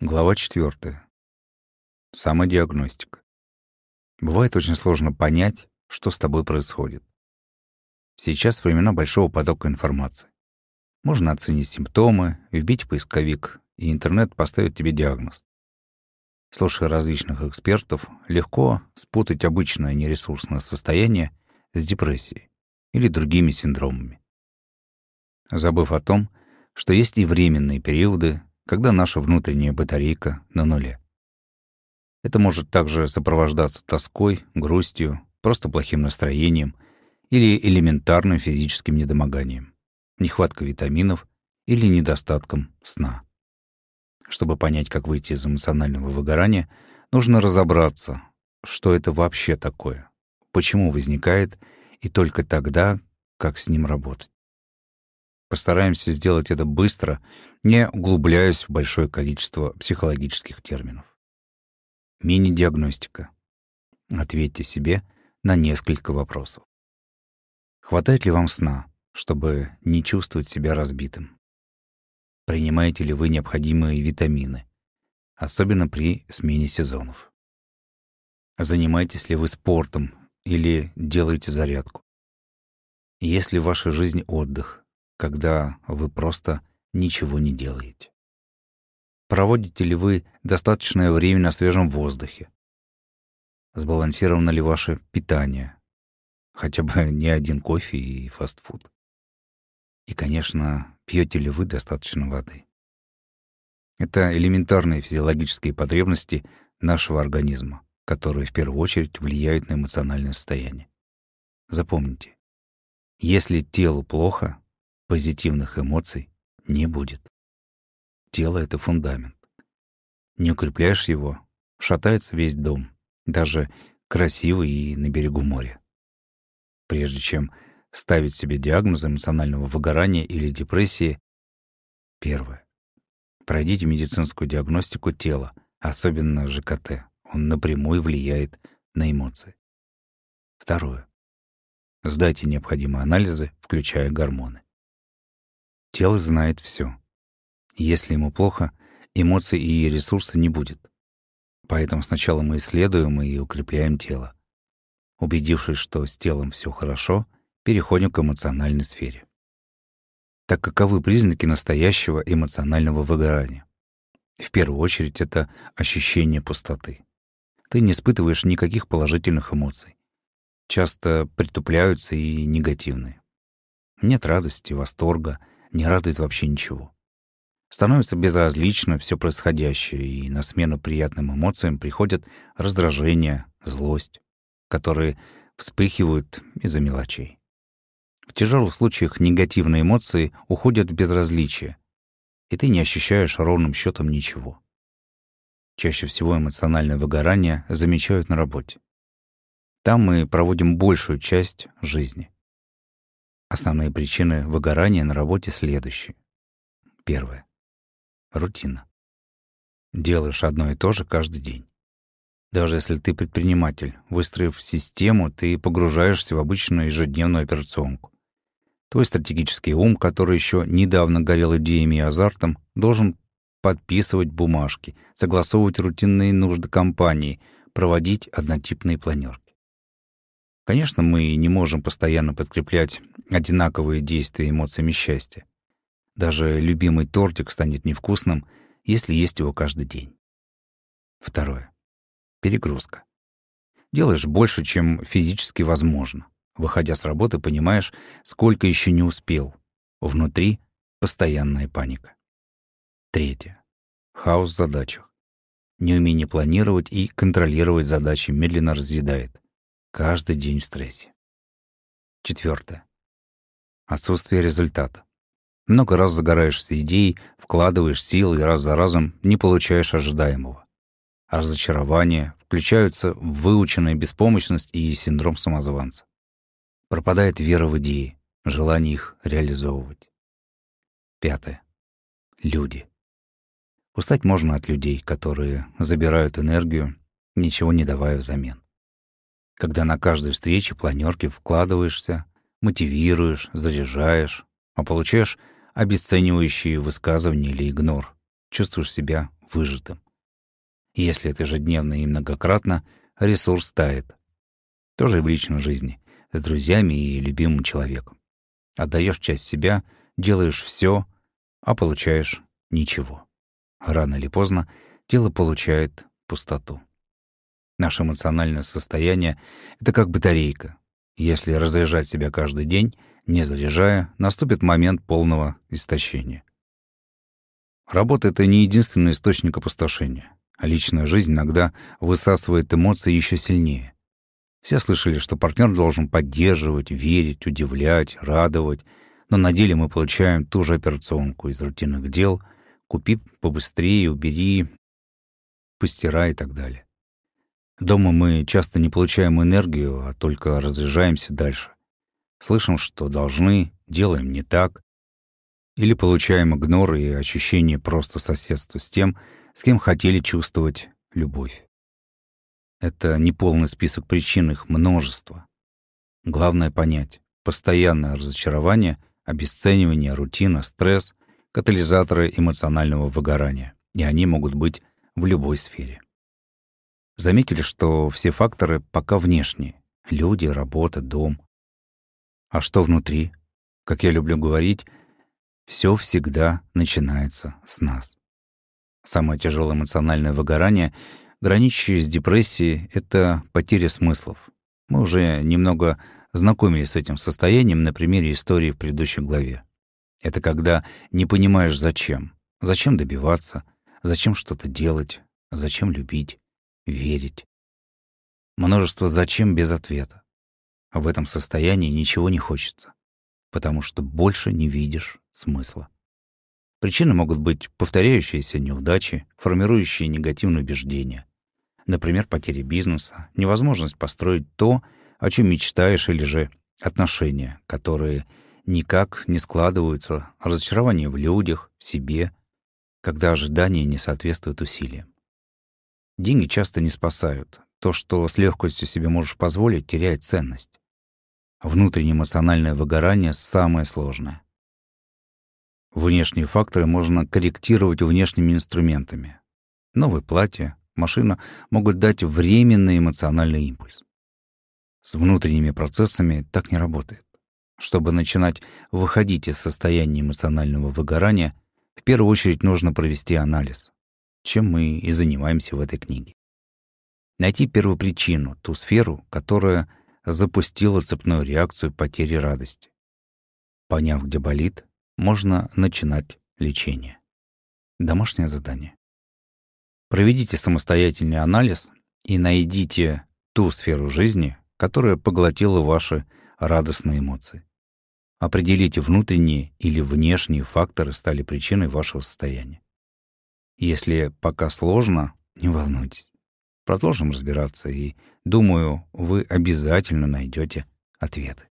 Глава 4. Самодиагностика. Бывает очень сложно понять, что с тобой происходит. Сейчас времена большого потока информации. Можно оценить симптомы, вбить в поисковик, и интернет поставит тебе диагноз. Слушая различных экспертов, легко спутать обычное нересурсное состояние с депрессией или другими синдромами. Забыв о том, что есть и временные периоды, когда наша внутренняя батарейка на нуле. Это может также сопровождаться тоской, грустью, просто плохим настроением или элементарным физическим недомоганием, нехваткой витаминов или недостатком сна. Чтобы понять, как выйти из эмоционального выгорания, нужно разобраться, что это вообще такое, почему возникает, и только тогда, как с ним работать. Постараемся сделать это быстро, не углубляясь в большое количество психологических терминов. Мини-диагностика. Ответьте себе на несколько вопросов. Хватает ли вам сна, чтобы не чувствовать себя разбитым? Принимаете ли вы необходимые витамины, особенно при смене сезонов? Занимаетесь ли вы спортом или делаете зарядку? Есть ли в вашей жизни отдых, когда вы просто ничего не делаете? Проводите ли вы достаточное время на свежем воздухе? Сбалансировано ли ваше питание? Хотя бы не один кофе и фастфуд. И, конечно, пьете ли вы достаточно воды? Это элементарные физиологические потребности нашего организма, которые в первую очередь влияют на эмоциональное состояние. Запомните, если телу плохо, позитивных эмоций не будет. Тело — это фундамент. Не укрепляешь его — шатается весь дом, даже красивый и на берегу моря. Прежде чем ставить себе диагноз эмоционального выгорания или депрессии, первое. Пройдите медицинскую диагностику тела, особенно ЖКТ. Он напрямую влияет на эмоции. Второе. Сдайте необходимые анализы, включая гормоны. Тело знает все. Если ему плохо, эмоций и ресурса не будет. Поэтому сначала мы исследуем и укрепляем тело. Убедившись, что с телом все хорошо, переходим к эмоциональной сфере. Так каковы признаки настоящего эмоционального выгорания? В первую очередь это ощущение пустоты. Ты не испытываешь никаких положительных эмоций. Часто притупляются и негативные. Нет радости, восторга, не радует вообще ничего. Становится безразлично все происходящее, и на смену приятным эмоциям приходят раздражение, злость, которые вспыхивают из-за мелочей. В тяжелых случаях негативные эмоции уходят в безразличие, и ты не ощущаешь ровным счетом ничего. Чаще всего эмоциональное выгорание замечают на работе. Там мы проводим большую часть жизни. Основные причины выгорания на работе следующие. Первое. Рутина. Делаешь одно и то же каждый день. Даже если ты предприниматель, выстроив систему, ты погружаешься в обычную ежедневную операционку. Твой стратегический ум, который еще недавно горел идеями и азартом, должен подписывать бумажки, согласовывать рутинные нужды компании, проводить однотипные планерки. Конечно, мы не можем постоянно подкреплять одинаковые действия эмоциями счастья. Даже любимый тортик станет невкусным, если есть его каждый день. Второе. Перегрузка. Делаешь больше, чем физически возможно. Выходя с работы, понимаешь, сколько еще не успел. Внутри — постоянная паника. Третье. Хаос в задачах. Неумение планировать и контролировать задачи медленно разъедает. Каждый день в стрессе. Четвертое. Отсутствие результата. Много раз загораешься идеей, вкладываешь силы и раз за разом не получаешь ожидаемого. Разочарование, включаются выученная беспомощность и синдром самозванца. Пропадает вера в идеи, желание их реализовывать. Пятое. Люди. Устать можно от людей, которые забирают энергию, ничего не давая взамен когда на каждой встрече, планерке вкладываешься, мотивируешь, заряжаешь, а получаешь обесценивающие высказывания или игнор, чувствуешь себя выжатым. Если это ежедневно и многократно, ресурс тает. Тоже и в личной жизни, с друзьями и любимым человеком. Отдаешь часть себя, делаешь все, а получаешь ничего. Рано или поздно тело получает пустоту. Наше эмоциональное состояние — это как батарейка. Если разряжать себя каждый день, не заряжая, наступит момент полного истощения. Работа — это не единственный источник опустошения, а личная жизнь иногда высасывает эмоции еще сильнее. Все слышали, что партнер должен поддерживать, верить, удивлять, радовать, но на деле мы получаем ту же операционку из рутинных дел «купи побыстрее, убери, постирай» и так далее. Дома мы часто не получаем энергию, а только разряжаемся дальше. Слышим, что должны, делаем не так. Или получаем игнор и ощущение просто соседства с тем, с кем хотели чувствовать любовь. Это не полный список причин, их множество. Главное понять, постоянное разочарование, обесценивание, рутина, стресс — катализаторы эмоционального выгорания, и они могут быть в любой сфере. Заметили, что все факторы пока внешние — люди, работа, дом. А что внутри? Как я люблю говорить, все всегда начинается с нас. Самое тяжелое эмоциональное выгорание, граничащее с депрессией, — это потеря смыслов. Мы уже немного знакомились с этим состоянием на примере истории в предыдущей главе. Это когда не понимаешь, зачем. Зачем добиваться, зачем что-то делать, зачем любить верить. Множество «зачем» без ответа. В этом состоянии ничего не хочется, потому что больше не видишь смысла. Причины могут быть повторяющиеся неудачи, формирующие негативные убеждения. Например, потеря бизнеса, невозможность построить то, о чем мечтаешь, или же отношения, которые никак не складываются, разочарование в людях, в себе, когда ожидания не соответствуют усилиям. Деньги часто не спасают. То, что с легкостью себе можешь позволить, теряет ценность. Внутреннее эмоциональное выгорание — самое сложное. Внешние факторы можно корректировать внешними инструментами. Новое платье, машина могут дать временный эмоциональный импульс. С внутренними процессами так не работает. Чтобы начинать выходить из состояния эмоционального выгорания, в первую очередь нужно провести анализ чем мы и занимаемся в этой книге. Найти первопричину, ту сферу, которая запустила цепную реакцию потери радости. Поняв, где болит, можно начинать лечение. Домашнее задание. Проведите самостоятельный анализ и найдите ту сферу жизни, которая поглотила ваши радостные эмоции. Определите внутренние или внешние факторы стали причиной вашего состояния. Если пока сложно, не волнуйтесь. Продолжим разбираться, и, думаю, вы обязательно найдете ответы.